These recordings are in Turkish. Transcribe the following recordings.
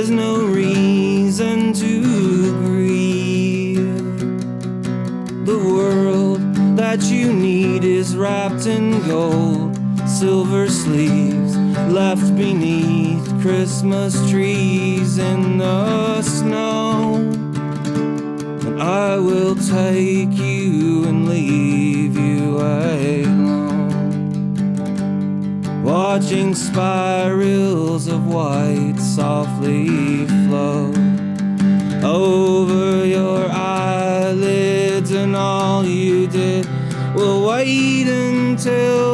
There's no reason to grieve. The world that you need is wrapped in gold, silver sleeves left beneath Christmas trees in the snow. And I will take you and leave you alone. Watching spirals of white soft gently flow over your eyelids, and all you did will wait until.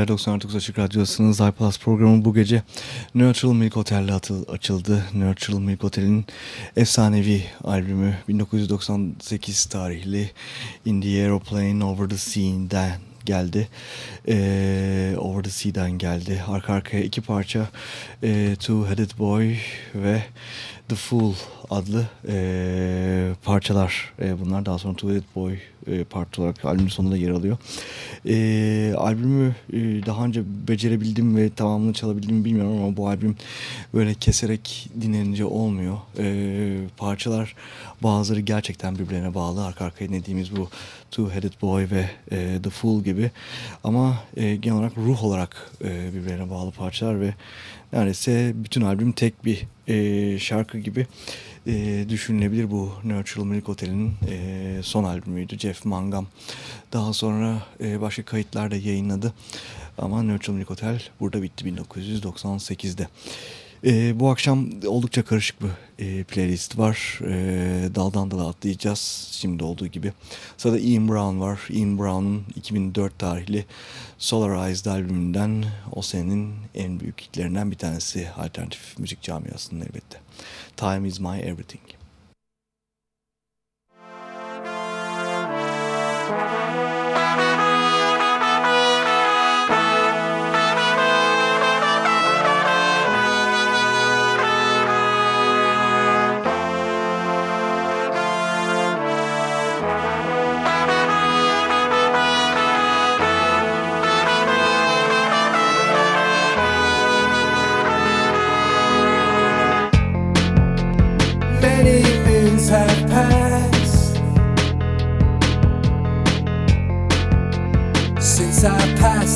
Geceler 99 Açık Radyosu'nun iPlus programı bu gece Neutral Milk Hotel'le açıldı. Neutral Milk Hotel'in efsanevi albümü 1998 tarihli In the Aeroplane Over the Sea'den geldi. Ee, Over the Sea'den geldi. Arka arkaya iki parça e, Two Headed Boy ve The Fool adlı e, parçalar e, bunlar daha sonra Headed Boy e, part olarak albümün sonunda yer alıyor. E, albümü e, daha önce becerebildim ve tamamını çalabildim bilmiyorum ama bu albüm böyle keserek dinlenince olmuyor. E, parçalar bazıları gerçekten birbirine bağlı. Arka arkaya dinlediğimiz bu Two Headed Boy ve e, The Fool gibi ama e, genel olarak ruh olarak e, birbirine bağlı parçalar ve neredeyse bütün albüm tek bir e, şarkı gibi e, düşünülebilir bu Natural Milk Hotel'in e, son albümüydü Jeff Mangam. Daha sonra e, başka kayıtlar da yayınladı ama Natural Milk Hotel burada bitti 1998'de. E, bu akşam oldukça karışık bir e, playlist var. E, daldan dala atlayacağız şimdi olduğu gibi. Sırada Ian Brown var. Ian Brown'un 2004 tarihli Solarized albümünden o senenin en büyük hitlerinden bir tanesi alternatif müzik camiasının elbette. Time is my everything.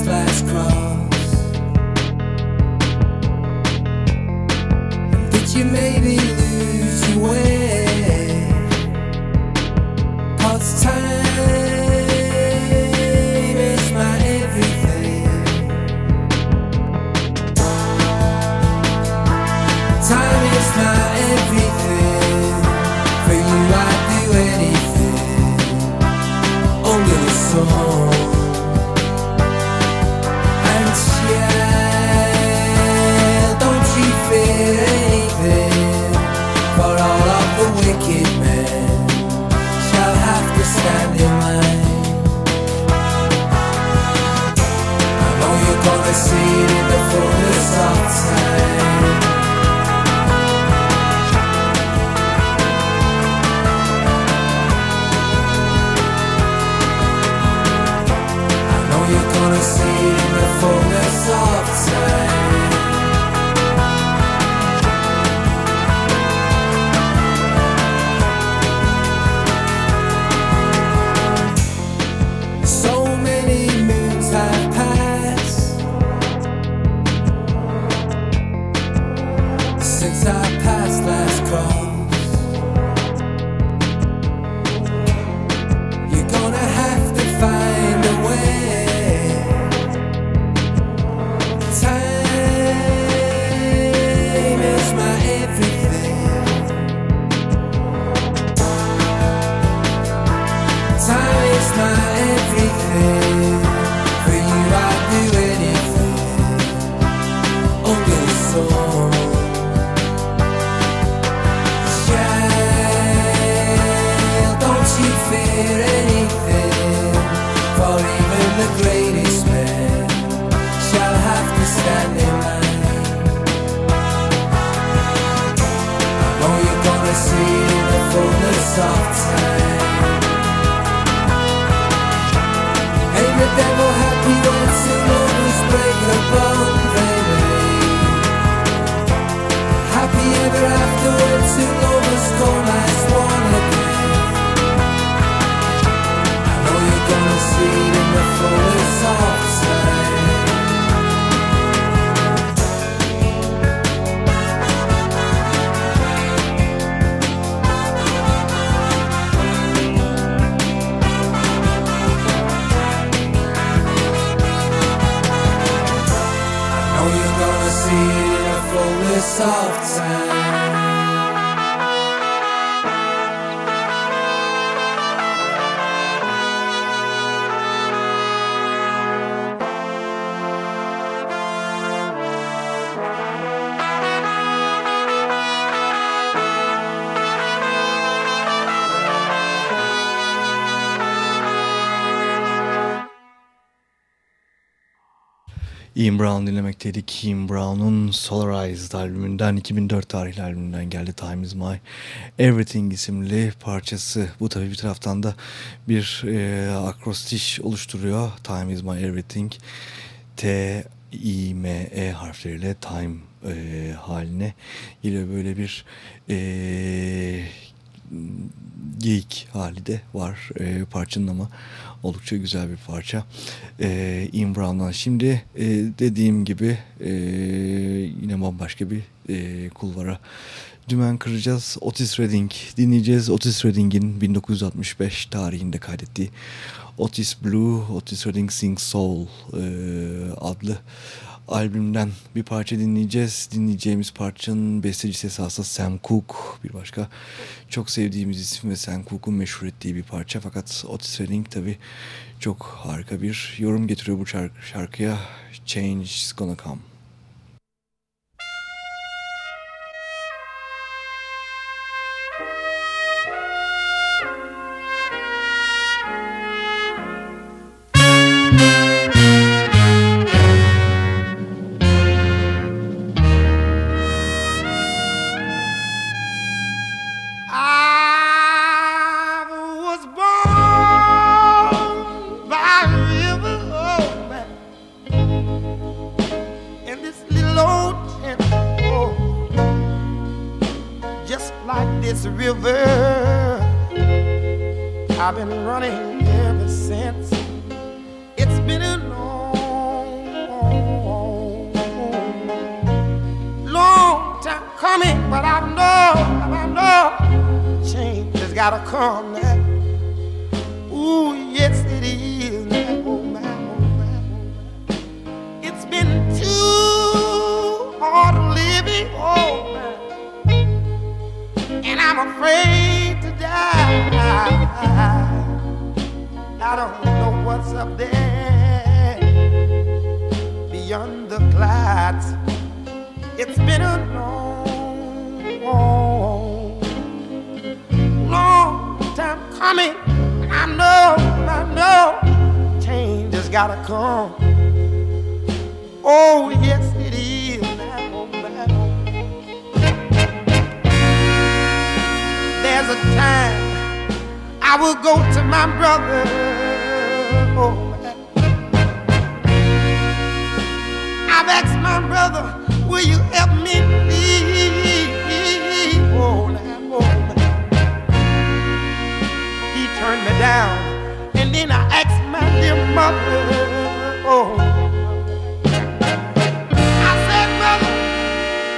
That cross. Did you maybe lose your way? Cause time. see the fullness of time. The devil happy bond they made? Happy ever after. soft sound. Ian Brown dinlemekteydik. Ian Brown'un Solarized albümünden 2004 tarihli albümünden geldi Time Is My Everything isimli parçası. Bu tabii bir taraftan da bir e, akrostiş oluşturuyor. Time Is My Everything T I M E harfleriyle time e, haline geliyor böyle bir e, geyik hali de var e, parçanın ama oldukça güzel bir parça. E, Ian Brown'dan şimdi e, dediğim gibi e, yine bambaşka bir e, kulvara dümen kıracağız. Otis Redding dinleyeceğiz. Otis Redding'in 1965 tarihinde kaydettiği Otis Blue, Otis Redding Sing Soul e, adlı albümden bir parça dinleyeceğiz. Dinleyeceğimiz parçanın bestecisi esasında Sam Cooke. Bir başka çok sevdiğimiz isim ve Sam Cooke'un meşhur ettiği bir parça. Fakat Otis Redding tabi çok harika bir yorum getiriyor bu şarkıya. Change is gonna come. song. Oh, yes, it is. Back home, back. There's a time I will go to my brother. Oh, I've asked my brother, will you help me, please? Oh, now, He turned me down, and then I asked my dear mother. Oh. I said, mother,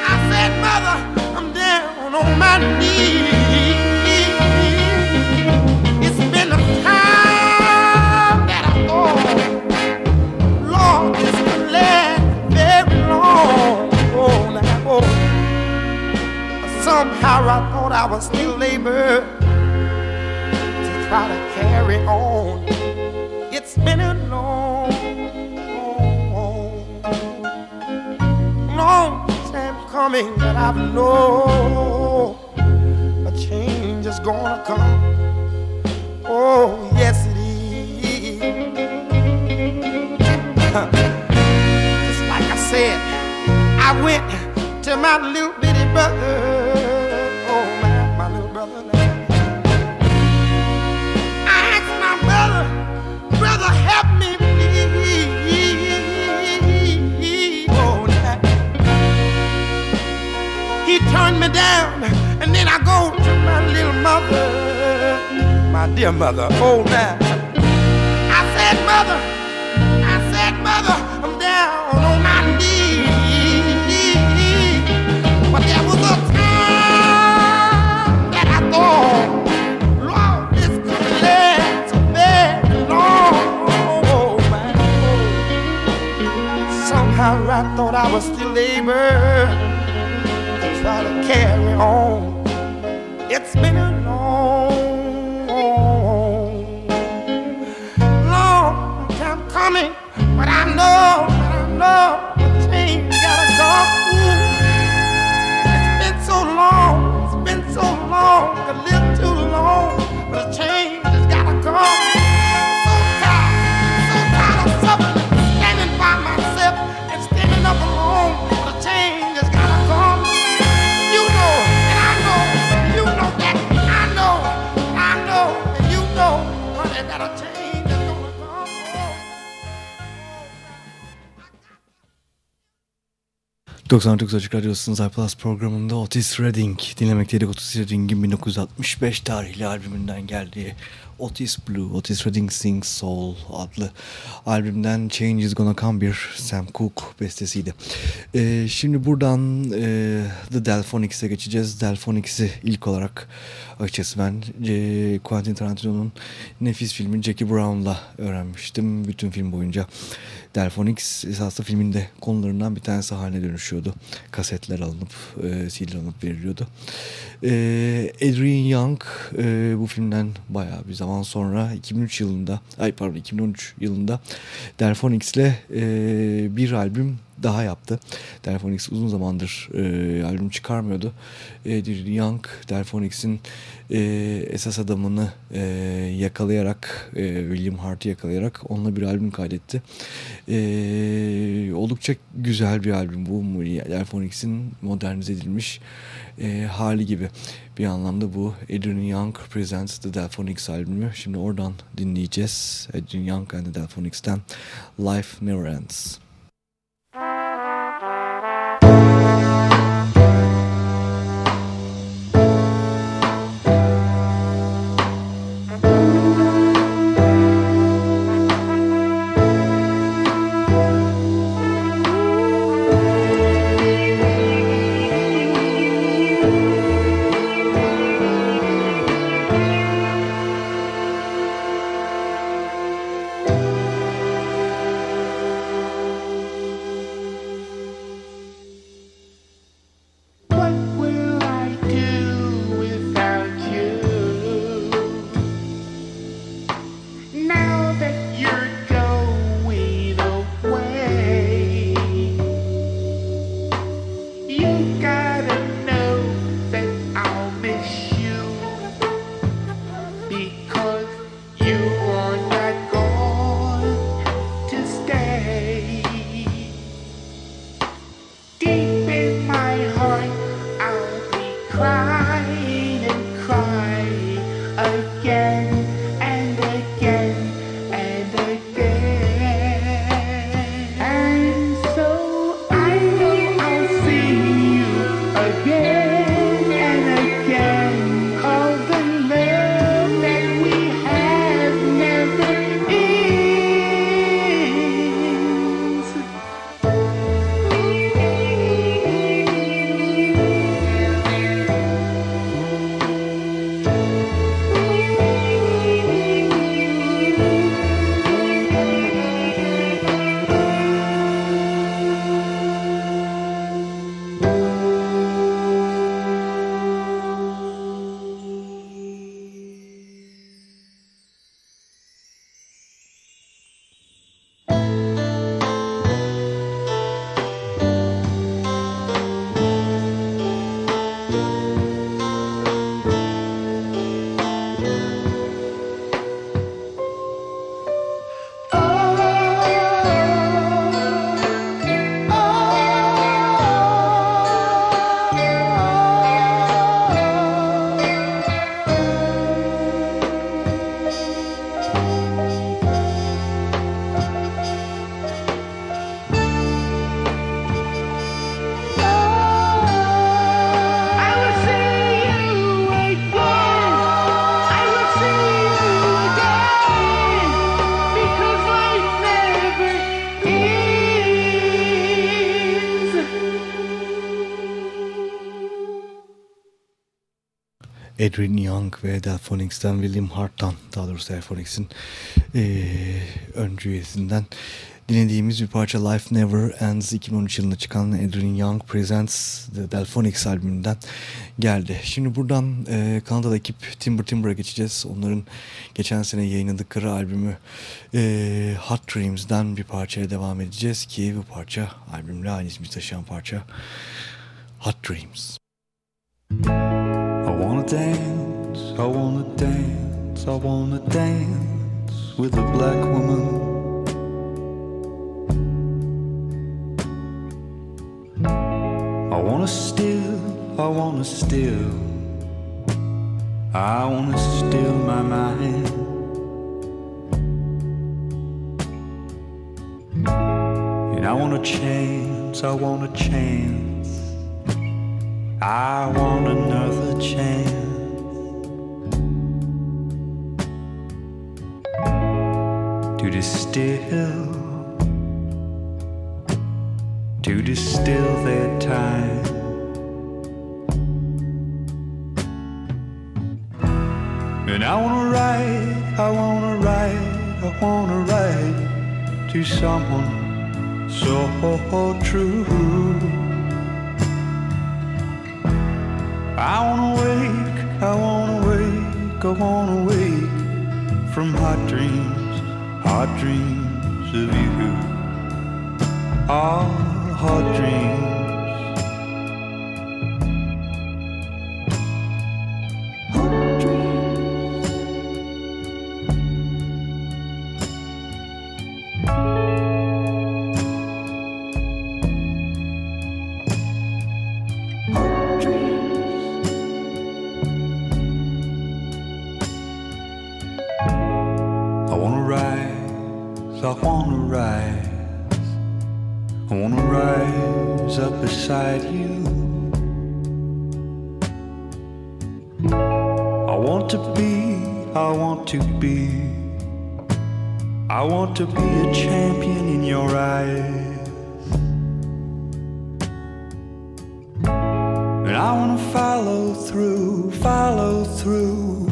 I said, mother, I'm down on my knees. It's been a time that I. Lord, this last very long. Oh, now, oh. Somehow I thought I was still able to try to carry on. It's been a coming that I know a change is gonna come. Oh, yes, it is. Just like I said, I went to my little bitty brother. down, and then I go to my little mother, my dear mother, oh now. 99 Açık Radyosu'nun Plus programında Otis Redding dinlemekteydik. Otis Redding'in 1965 tarihli albümünden geldiği Otis Blue, Otis Redding Sings Soul adlı albümden Change is Gonna Come bir Sam Cooke bestesiydi. Ee, şimdi buradan e, The Delphonics'e geçeceğiz. Delphonics'i ilk olarak açıkçası ben e, Quentin Tarantino'nun nefis filmi Jackie Brown'la öğrenmiştim bütün film boyunca. Delphonics esasında filmin de konularından bir tanesi haline dönüşüyordu. Kasetler alınıp, e, CD alınıp veriliyordu. E, Adrian Young e, bu filmden bayağı bir zaman sonra 2003 yılında, ay pardon 2013 yılında Delphonics'le e, bir albüm daha yaptı. Delphonics uzun zamandır e, albüm çıkarmıyordu. Adrian Young, Delphonics'in e, esas adamını e, yakalayarak, e, William Hart'ı yakalayarak onunla bir albüm kaydetti. E, oldukça güzel bir albüm bu. Delphonics'in modernize edilmiş e, hali gibi. Bir anlamda bu Adrian Young Presents The Delphonics albümü. Şimdi oradan dinleyeceğiz. Adrian Young and The Delphonics'ten Life Never Ends. Adrian Young ve Delphonics'ten William Hart'tan daha doğrusu Delphonics'in eee öncü üyesinden dinlediğimiz bir parça Life Never Ends 2013 yılında çıkan Adrian Young Presents The Delphonics albümünden geldi. Şimdi buradan eee Kanadalı ekip Timber Timber'a geçeceğiz. Onların geçen sene yayınladıkları albümü eee Hot Dreams'den bir parçaya devam edeceğiz ki bu parça albümle aynı ismi taşıyan parça Hot Dreams. Wanna dance, I wanna dance, I wanna dance with a black woman. I wanna steal, I wanna steal, I wanna steal my mind. And I wanna change, I wanna change, I want another change. To distill, to distill their time. And I wanna write, I wanna write, I wanna write to someone so true. I wanna wake, I wanna wake, I wanna wake from hot dreams, hot dreams of you. Ah, hot dreams. To be I want to be. I want to be a champion in your eyes. And I want to follow through, follow through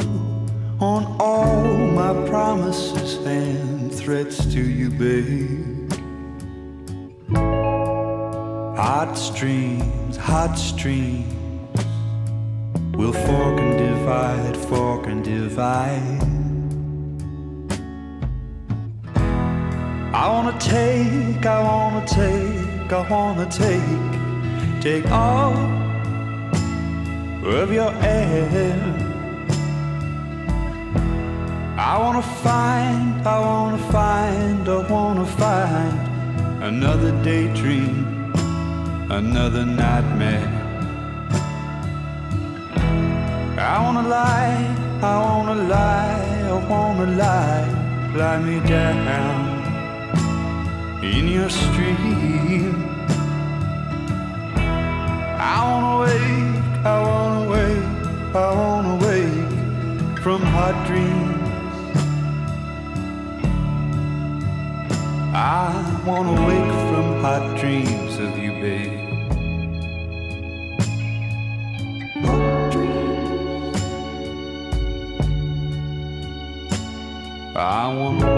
on all my promises and threats to you, babe. Hot streams, hot streams will fork and divide, fork and divide. I wanna take, I wanna take, I wanna take, take all of your air. I wanna find, I wanna find, I wanna find another daydream, another nightmare. I wanna lie, I wanna lie, I wanna lie, lie me down in your stream. I wanna wake, I wanna wake, I wanna wake from hot dreams. I wanna wake from hot dreams of you, babe. I want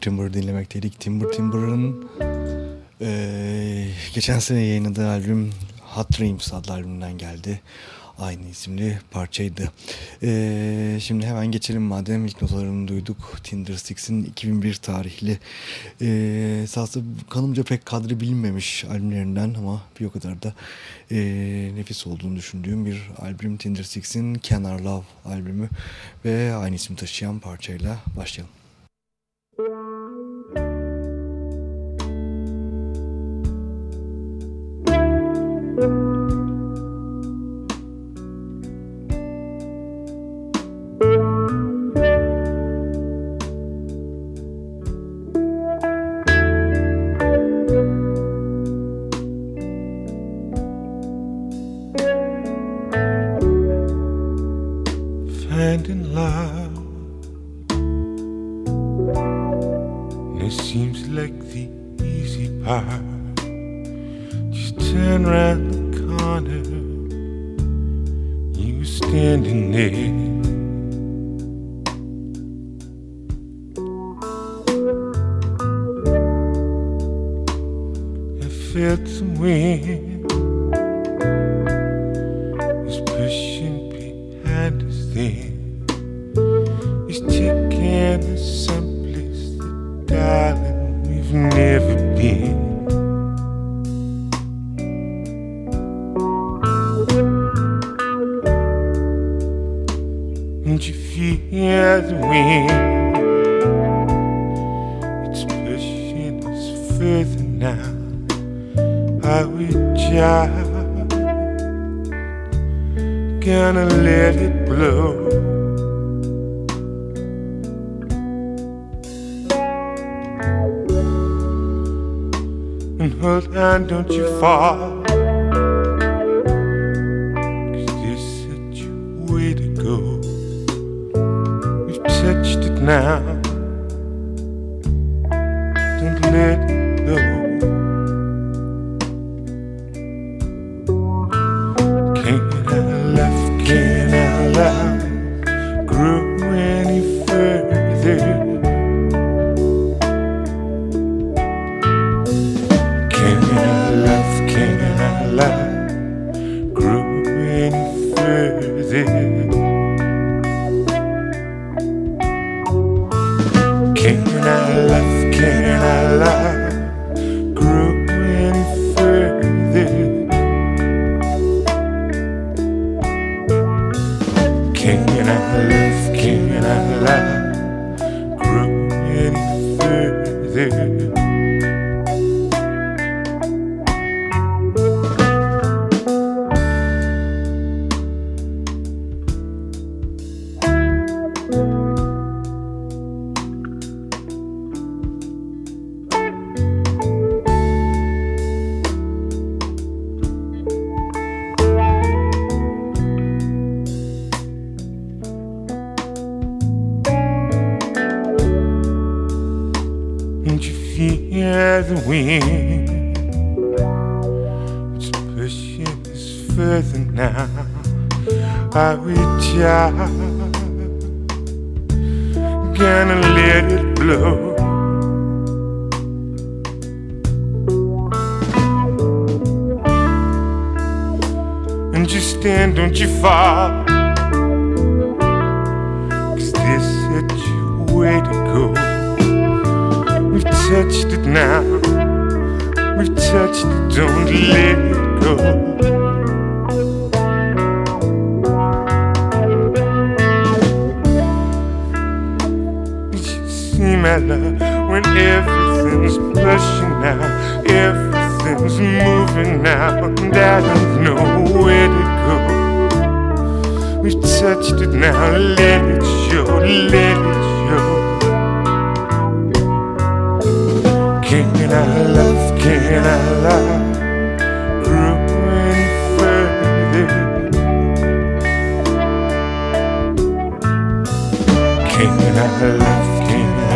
Timber dinlemekteydik. Timber Timber'ın e, geçen sene yayınladığı albüm Hot Dreams adlı albümünden geldi. Aynı isimli parçaydı. E, şimdi hemen geçelim madem ilk notalarını duyduk. Tinder Six'in 2001 tarihli e, esasında kanımca pek kadri bilinmemiş albümlerinden ama bir o kadar da e, nefis olduğunu düşündüğüm bir albüm Tinder Six'in Kenar Love albümü ve aynı isim taşıyan parçayla başlayalım. better when everything's blushing now, everything's moving now, and I don't know where to go. We've touched it now, let it show, let it show. Can I love, can I love? Can I love?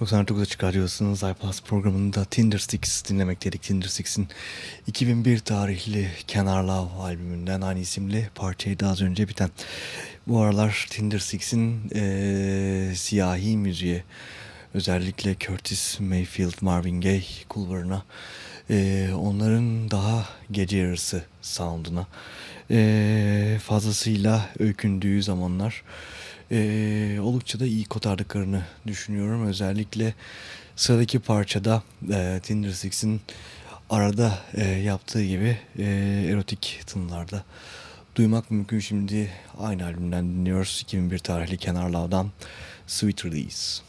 99 Açık Radyosu'nun iPlus programında Tinder Sticks dinlemekteydik. Tinder Sticks'in 2001 tarihli Kenar Love albümünden aynı isimli parçaydı az önce biten. Bu aralar Tinder Sticks'in ee, siyahi müziğe özellikle Curtis Mayfield, Marvin Gaye kulvarına e, onların daha gece yarısı sound'una e, fazlasıyla öykündüğü zamanlar e, oldukça da iyi kotardıklarını düşünüyorum. Özellikle sıradaki parçada e, Tinder Six'in arada e, yaptığı gibi e, erotik tınlarda duymak mümkün. Şimdi aynı albümden dinliyoruz. 2001 tarihli Kenarlav'dan Sweet Release.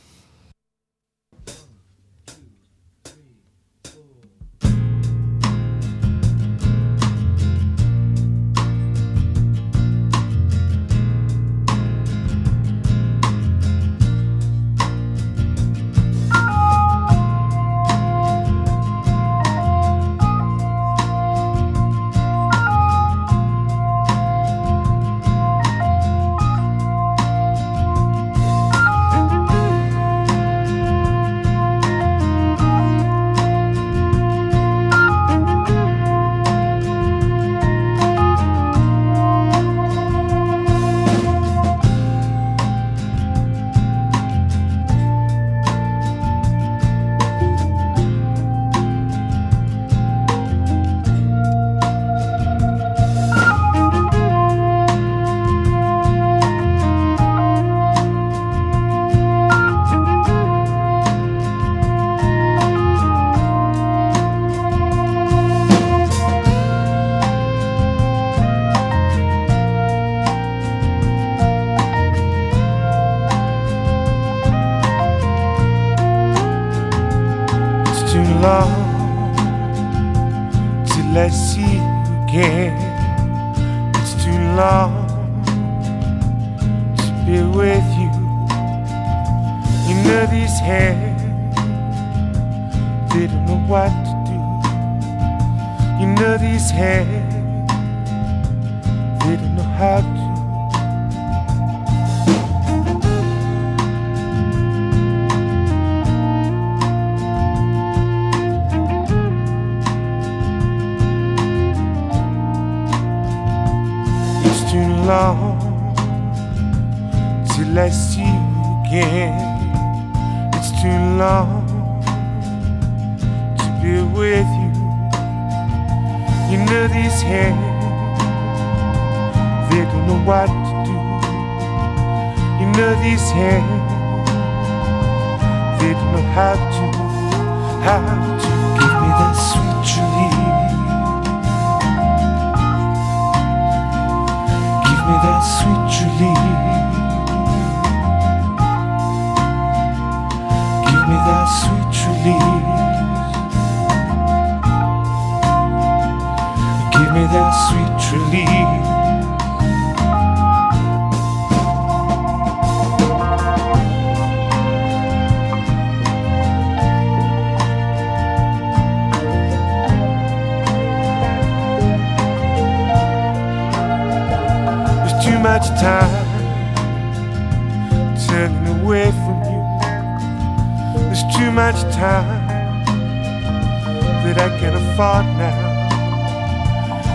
far now.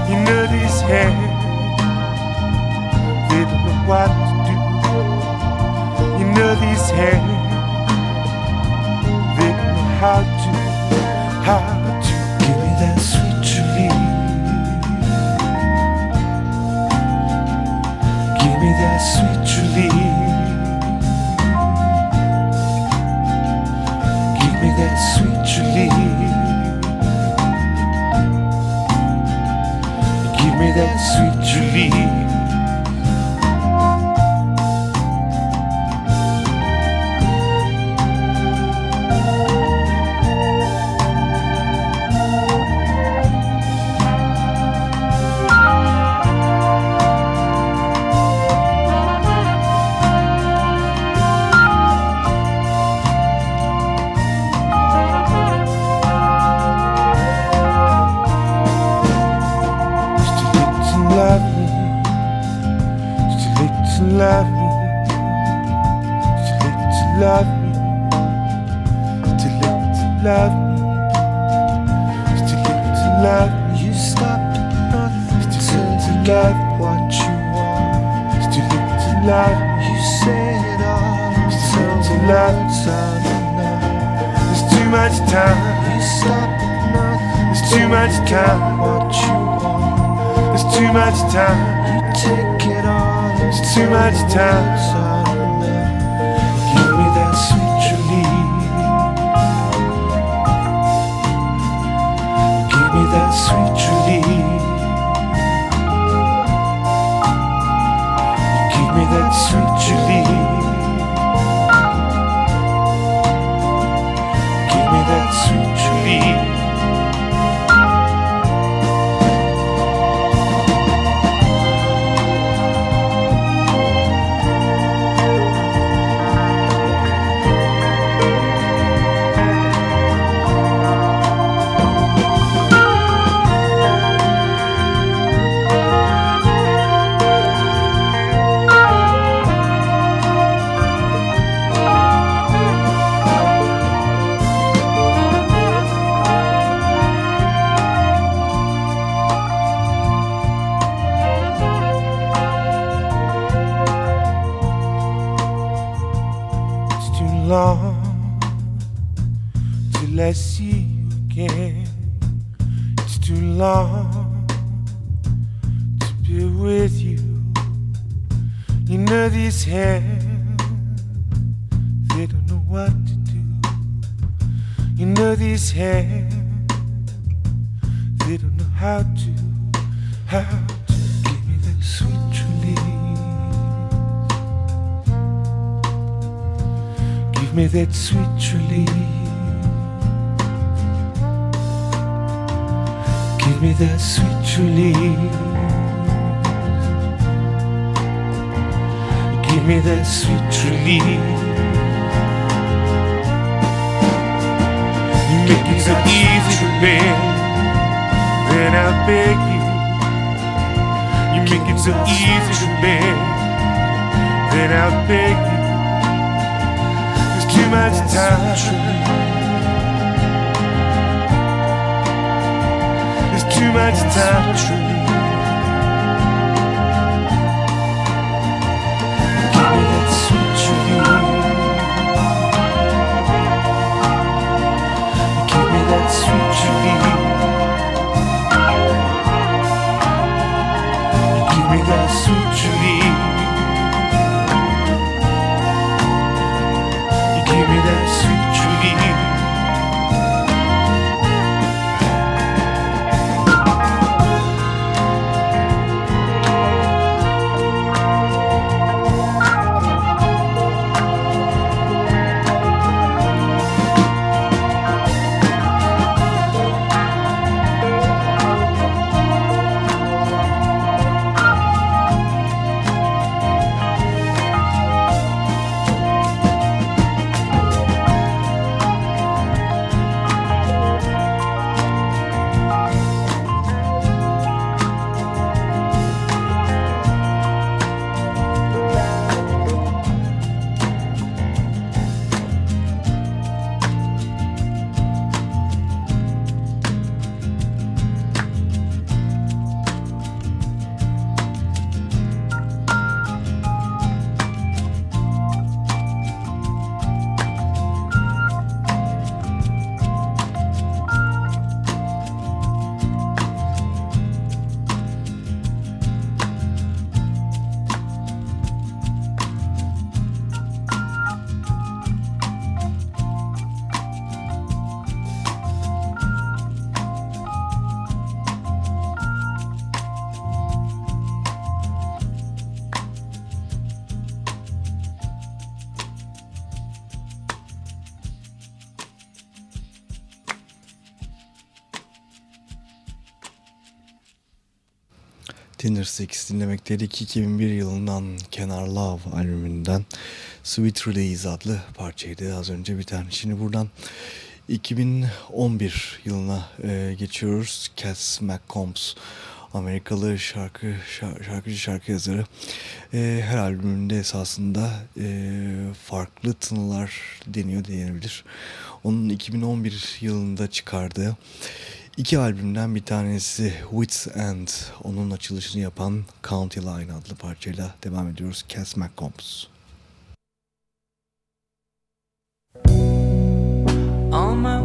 You know these hands. Love what you want. Still live to love. You said all. Still live to love it's all enough. There's too much time. You stopped at nothing. There's too much time. What you want. There's too much time. You take it all. There's too much time. It's all enough. Give me that sweet relief. Give me that sweet that sweet Give me that sweet relief. Give me that sweet relief. Give me that sweet relief. You make it so easy to bear. Then I beg you. You make it so easy to bear. Then I beg you. Too much time. There's too much time. Give me that sweet relief. Give me that sweet relief. Give me that sweet relief. Thinner 8 dinlemekteydik 2001 yılından Kenar Love albümünden Sweet Release adlı parçaydı az önce biten. Şimdi buradan 2011 yılına e, geçiyoruz. Cass McCombs Amerikalı şarkı şarkıcı şarkı yazarı e, her albümünde esasında e, farklı tınılar deniyor denebilir. Onun 2011 yılında çıkardığı İki albümden bir tanesi Wits End, onun açılışını yapan County Line adlı parçayla devam ediyoruz. Cass McCombs. All my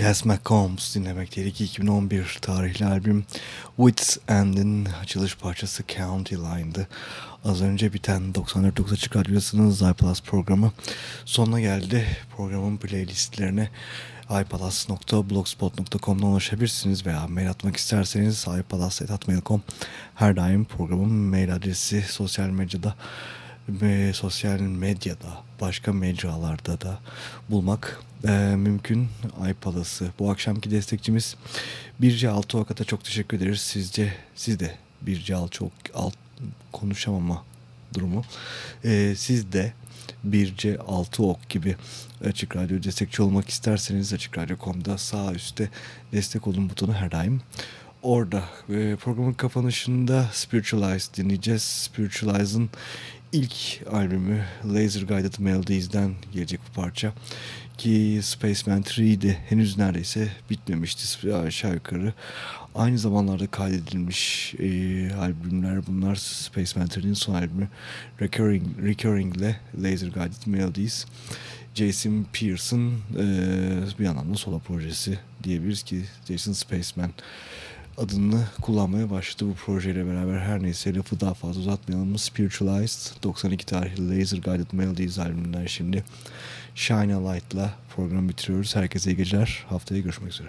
Cass McCombs dinlemekteydik. 2011 tarihli albüm Wits End'in açılış parçası County Line'dı. Az önce biten 94.9 Açık Radyosu'nun iPlus programı sonuna geldi. Programın playlistlerine iPalaz.blogspot.com'dan ulaşabilirsiniz veya mail atmak isterseniz iPalaz.mail.com her daim programın mail adresi sosyal medyada sosyal medyada başka mecralarda da bulmak e, mümkün iPalas'ı. Bu akşamki destekçimiz Birce Altı Okat'a çok teşekkür ederiz. Sizce siz de Birce Altı çok alt konuşamama durumu. E, siz de Birce Altı Ok gibi Açık Radyo destekçi olmak isterseniz Açık Radyo.com'da sağ üstte destek olun butonu her daim orada. E, programın kapanışında Spiritualize dinleyeceğiz. Spiritualize'ın ilk albümü Laser Guided Melodies'den gelecek bu parça. Ki Spaceman 3'de henüz neredeyse bitmemişti aşağı yukarı. Aynı zamanlarda kaydedilmiş e, albümler bunlar. Spaceman 3'nin son albümü Recurring, Recurring ile Laser Guided Melodies. Jason Pearson e, bir yandan da solo projesi diyebiliriz ki Jason Spaceman adını kullanmaya başladı bu projeyle beraber. Her neyse lafı daha fazla uzatmayalım. Spiritualized 92 tarihli Laser Guided Melodies albümünden şimdi Shine a Light'la programı bitiriyoruz. Herkese iyi geceler. Haftaya görüşmek üzere.